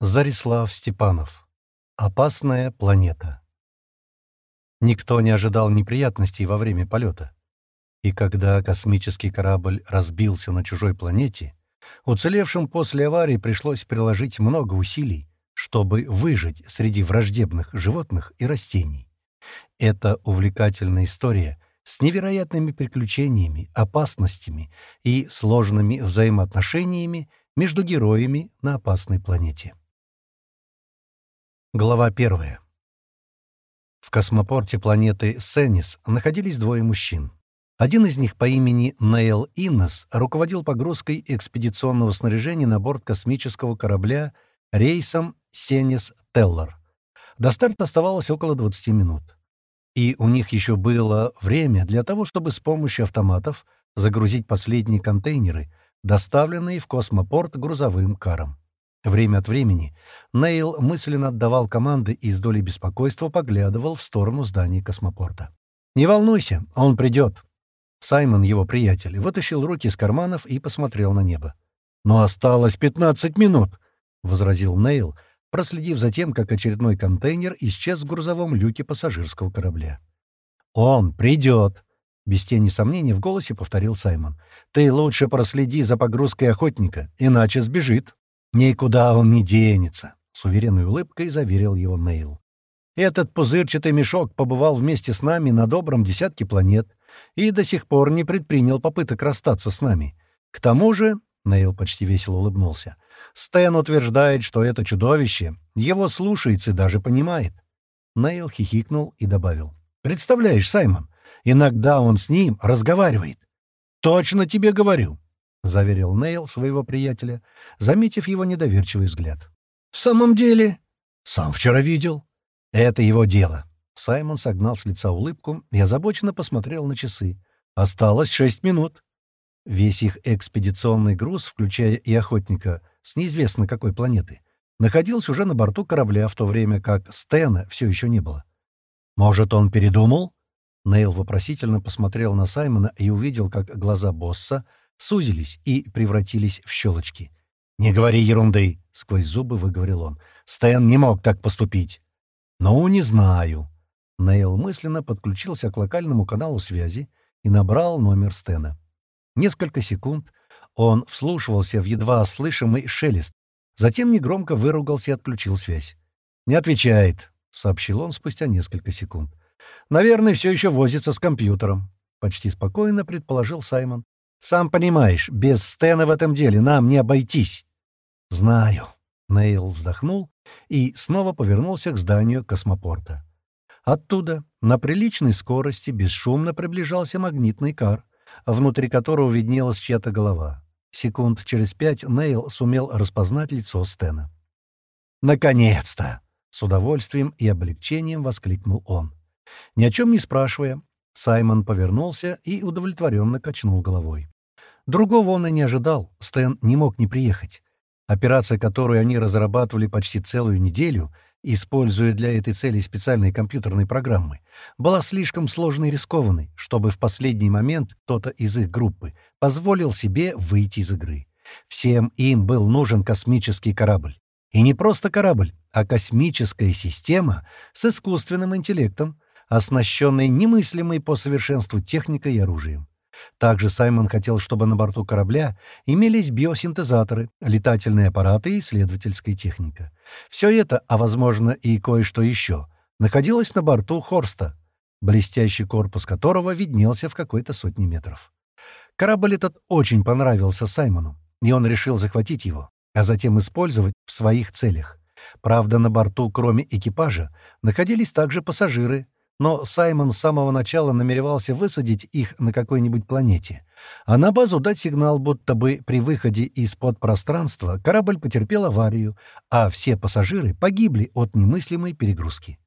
Зарислав Степанов. Опасная планета. Никто не ожидал неприятностей во время полета. И когда космический корабль разбился на чужой планете, уцелевшим после аварии пришлось приложить много усилий, чтобы выжить среди враждебных животных и растений. Это увлекательная история с невероятными приключениями, опасностями и сложными взаимоотношениями между героями на опасной планете. Глава 1. В космопорте планеты Сенис находились двое мужчин. Один из них по имени Нейл Иннес руководил погрузкой экспедиционного снаряжения на борт космического корабля рейсом Сенис Теллар. До старта оставалось около 20 минут. И у них еще было время для того, чтобы с помощью автоматов загрузить последние контейнеры, доставленные в космопорт грузовым каром. Время от времени Нейл мысленно отдавал команды и с долей беспокойства поглядывал в сторону здания космопорта. «Не волнуйся, он придет». Саймон, его приятель, вытащил руки из карманов и посмотрел на небо. «Но осталось 15 минут», — возразил Нейл, проследив за тем, как очередной контейнер исчез в грузовом люке пассажирского корабля. «Он придет», — без тени сомнений в голосе повторил Саймон. «Ты лучше проследи за погрузкой охотника, иначе сбежит». «Никуда он не денется», — с уверенной улыбкой заверил его Нейл. «Этот пузырчатый мешок побывал вместе с нами на добром десятке планет и до сих пор не предпринял попыток расстаться с нами. К тому же...» — Нейл почти весело улыбнулся. «Стэн утверждает, что это чудовище его слушается и даже понимает». Нейл хихикнул и добавил. «Представляешь, Саймон, иногда он с ним разговаривает. Точно тебе говорю. — заверил Нейл своего приятеля, заметив его недоверчивый взгляд. «В самом деле...» «Сам вчера видел». «Это его дело». Саймон согнал с лица улыбку и озабоченно посмотрел на часы. «Осталось шесть минут». Весь их экспедиционный груз, включая и охотника с неизвестно какой планеты, находился уже на борту корабля, в то время как Стэна все еще не было. «Может, он передумал?» Нейл вопросительно посмотрел на Саймона и увидел, как глаза босса — сузились и превратились в щелочки. «Не говори ерунды!» — сквозь зубы выговорил он. «Стэн не мог так поступить!» «Ну, не знаю». Нейл мысленно подключился к локальному каналу связи и набрал номер Стэна. Несколько секунд он вслушивался в едва слышимый шелест, затем негромко выругался и отключил связь. «Не отвечает», — сообщил он спустя несколько секунд. «Наверное, все еще возится с компьютером», — почти спокойно предположил Саймон, сам понимаешь, без Стэна в этом деле нам не обойтись». «Знаю». Нейл вздохнул и снова повернулся к зданию космопорта. Оттуда на приличной скорости бесшумно приближался магнитный кар, внутри которого виднелась чья-то голова. Секунд через пять Нейл сумел распознать лицо Стена. «Наконец-то!» — с удовольствием и облегчением воскликнул он. Ни о чем не спрашивая, Саймон повернулся и удовлетворенно качнул головой. Другого он и не ожидал, Стэн не мог не приехать. Операция, которую они разрабатывали почти целую неделю, используя для этой цели специальные компьютерные программы, была слишком сложной и рискованной, чтобы в последний момент кто-то из их группы позволил себе выйти из игры. Всем им был нужен космический корабль. И не просто корабль, а космическая система с искусственным интеллектом, оснащенной немыслимой по совершенству техникой и оружием. Также Саймон хотел, чтобы на борту корабля имелись биосинтезаторы, летательные аппараты и исследовательская техника. Все это, а возможно и кое-что еще, находилось на борту Хорста, блестящий корпус которого виднелся в какой-то сотне метров. Корабль этот очень понравился Саймону, и он решил захватить его, а затем использовать в своих целях. Правда, на борту, кроме экипажа, находились также пассажиры — но Саймон с самого начала намеревался высадить их на какой-нибудь планете, а на базу дать сигнал, будто бы при выходе из-под пространства корабль потерпел аварию, а все пассажиры погибли от немыслимой перегрузки.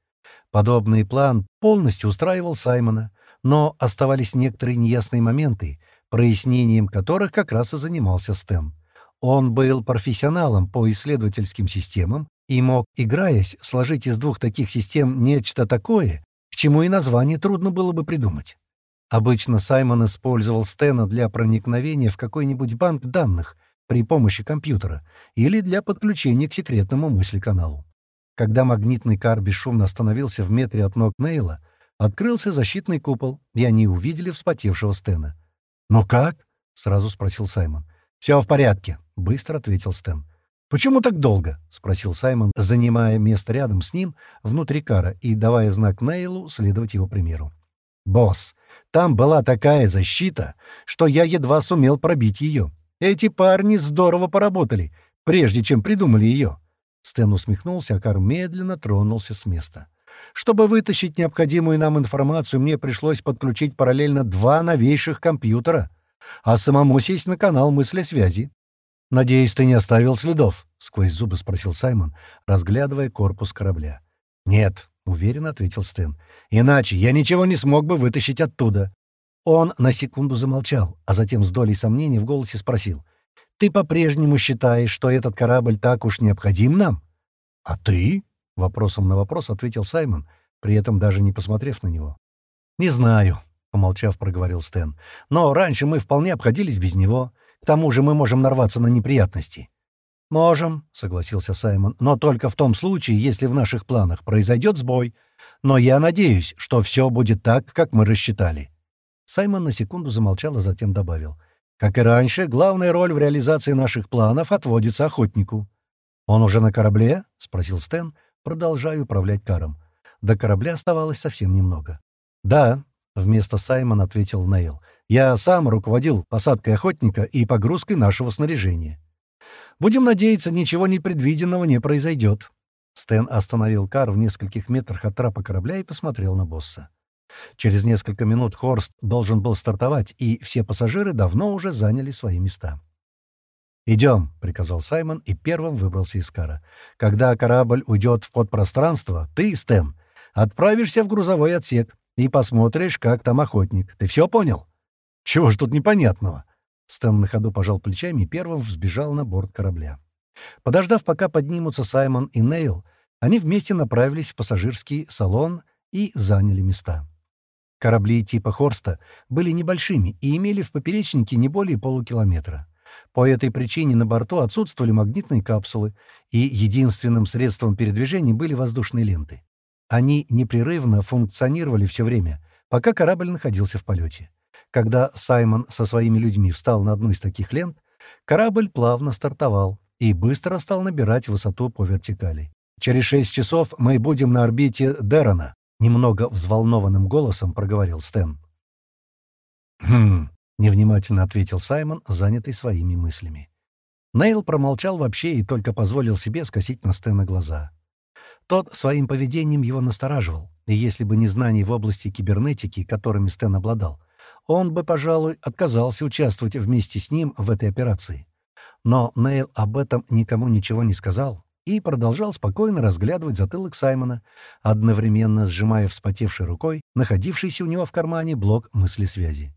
Подобный план полностью устраивал Саймона, но оставались некоторые неясные моменты, прояснением которых как раз и занимался Стэн. Он был профессионалом по исследовательским системам и мог, играясь, сложить из двух таких систем нечто такое, чему и название трудно было бы придумать. Обычно Саймон использовал Стена для проникновения в какой-нибудь банк данных, при помощи компьютера или для подключения к секретному мыслеканалу. Когда магнитный кар бесшумно остановился в метре от ног Нейла, открылся защитный купол, и они увидели вспотевшего Стена. «Ну как?» — сразу спросил Саймон. «Все в порядке», — быстро ответил Стэн. «Почему так долго?» — спросил Саймон, занимая место рядом с ним внутри кара и давая знак Нейлу следовать его примеру. «Босс, там была такая защита, что я едва сумел пробить ее. Эти парни здорово поработали, прежде чем придумали ее». Стэн усмехнулся, а Кар медленно тронулся с места. Чтобы вытащить необходимую нам информацию, мне пришлось подключить параллельно два новейших компьютера, а самому сесть на канал мысли связи. «Надеюсь, ты не оставил следов?» — сквозь зубы спросил Саймон, разглядывая корпус корабля. «Нет», — уверенно ответил Стэн. «Иначе я ничего не смог бы вытащить оттуда». Он на секунду замолчал, а затем с долей сомнений в голосе спросил. «Ты по-прежнему считаешь, что этот корабль так уж необходим нам?» «А ты?» — вопросом на вопрос ответил Саймон, при этом даже не посмотрев на него. «Не знаю», — помолчав, проговорил Стэн. «Но раньше мы вполне обходились без него. К тому же мы можем нарваться на неприятности. «Можем», — согласился Саймон, — «но только в том случае, если в наших планах произойдет сбой. Но я надеюсь, что все будет так, как мы рассчитали». Саймон на секунду замолчал, а затем добавил. «Как и раньше, главная роль в реализации наших планов отводится охотнику». «Он уже на корабле?» — спросил Стэн, продолжая управлять каром. До корабля оставалось совсем немного. «Да», — вместо Саймона ответил Нейл. «Я сам руководил посадкой охотника и погрузкой нашего снаряжения». Будем надеяться, ничего непредвиденного не произойдет. Стэн остановил кар в нескольких метрах от трапа корабля и посмотрел на босса. Через несколько минут Хорст должен был стартовать, и все пассажиры давно уже заняли свои места. «Идем», — приказал Саймон и первым выбрался из кара. «Когда корабль уйдет в подпространство, ты, Стэн, отправишься в грузовой отсек и посмотришь, как там охотник. Ты все понял?» «Чего ж тут непонятного?» Стэн на ходу пожал плечами и первым взбежал на борт корабля. Подождав, пока поднимутся Саймон и Нейл, они вместе направились в пассажирский салон и заняли места. Корабли типа «Хорста» были небольшими и имели в поперечнике не более полукилометра. По этой причине на борту отсутствовали магнитные капсулы, и единственным средством передвижения были воздушные ленты. Они непрерывно функционировали все время, пока корабль находился в полете. Когда Саймон со своими людьми встал на одну из таких лент, корабль плавно стартовал и быстро стал набирать высоту по вертикали. «Через шесть часов мы будем на орбите Дерона», — немного взволнованным голосом проговорил Стэн. «Хм», — невнимательно ответил Саймон, занятый своими мыслями. Нейл промолчал вообще и только позволил себе скосить на Стэна глаза. Тот своим поведением его настораживал, и если бы не знания в области кибернетики, которыми Стэн обладал, он бы, пожалуй, отказался участвовать вместе с ним в этой операции. Но Нейл об этом никому ничего не сказал и продолжал спокойно разглядывать затылок Саймона, одновременно сжимая вспотевшей рукой находившийся у него в кармане блок мысли-связи.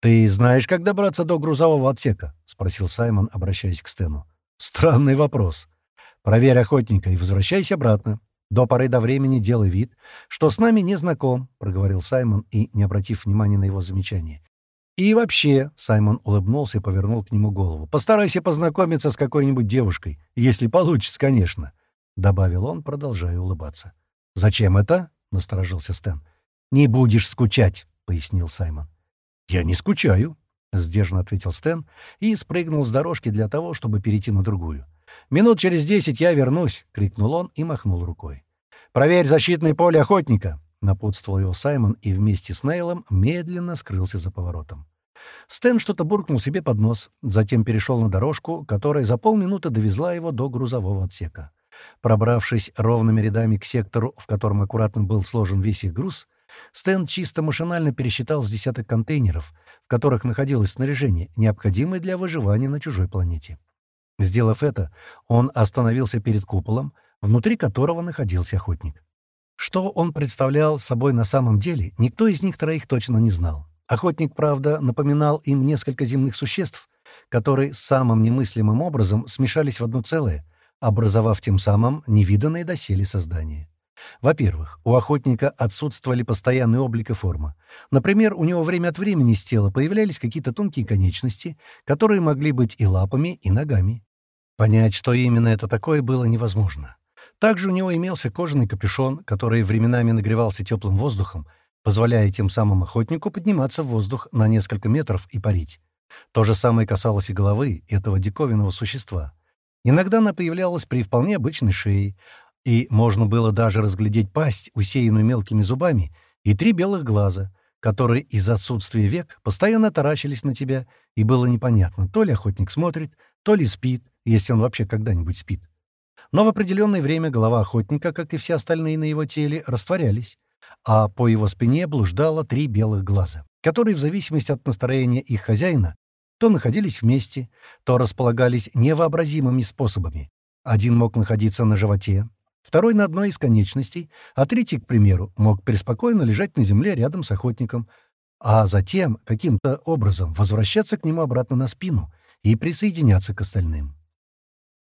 «Ты знаешь, как добраться до грузового отсека?» — спросил Саймон, обращаясь к Стэну. «Странный вопрос. Проверь охотника и возвращайся обратно. До поры до времени делай вид, что с нами не знаком», — проговорил Саймон и, не обратив внимания на его замечание. «И вообще», — Саймон улыбнулся и повернул к нему голову, «постарайся познакомиться с какой-нибудь девушкой, если получится, конечно», — добавил он, продолжая улыбаться. «Зачем это?» — насторожился Стэн. «Не будешь скучать», — пояснил Саймон. «Я не скучаю», — сдержанно ответил Стэн и спрыгнул с дорожки для того, чтобы перейти на другую. «Минут через десять я вернусь!» — крикнул он и махнул рукой. «Проверь защитное поле охотника!» — напутствовал его Саймон и вместе с Нейлом медленно скрылся за поворотом. Стэн что-то буркнул себе под нос, затем перешел на дорожку, которая за полминуты довезла его до грузового отсека. Пробравшись ровными рядами к сектору, в котором аккуратно был сложен весь их груз, Стэн чисто машинально пересчитал с десяток контейнеров, в которых находилось снаряжение, необходимое для выживания на чужой планете. Сделав это, он остановился перед куполом, внутри которого находился охотник. Что он представлял собой на самом деле, никто из них троих точно не знал. Охотник, правда, напоминал им несколько земных существ, которые самым немыслимым образом смешались в одно целое, образовав тем самым невиданное доселе создание. Во-первых, у охотника отсутствовали постоянный облик и форма. Например, у него время от времени с тела появлялись какие-то тонкие конечности, которые могли быть и лапами, и ногами. Понять, что именно это такое, было невозможно. Также у него имелся кожаный капюшон, который временами нагревался теплым воздухом, позволяя тем самым охотнику подниматься в воздух на несколько метров и парить. То же самое касалось и головы этого диковинного существа. Иногда она появлялась при вполне обычной шее, и можно было даже разглядеть пасть, усеянную мелкими зубами, и три белых глаза, которые из-за отсутствия век постоянно таращились на тебя, и было непонятно, то ли охотник смотрит, то ли спит, если он вообще когда-нибудь спит. Но в определенное время голова охотника, как и все остальные на его теле, растворялись, а по его спине блуждало три белых глаза, которые в зависимости от настроения их хозяина то находились вместе, то располагались невообразимыми способами. Один мог находиться на животе, второй — на одной из конечностей, а третий, к примеру, мог преспокойно лежать на земле рядом с охотником, а затем каким-то образом возвращаться к нему обратно на спину и присоединяться к остальным.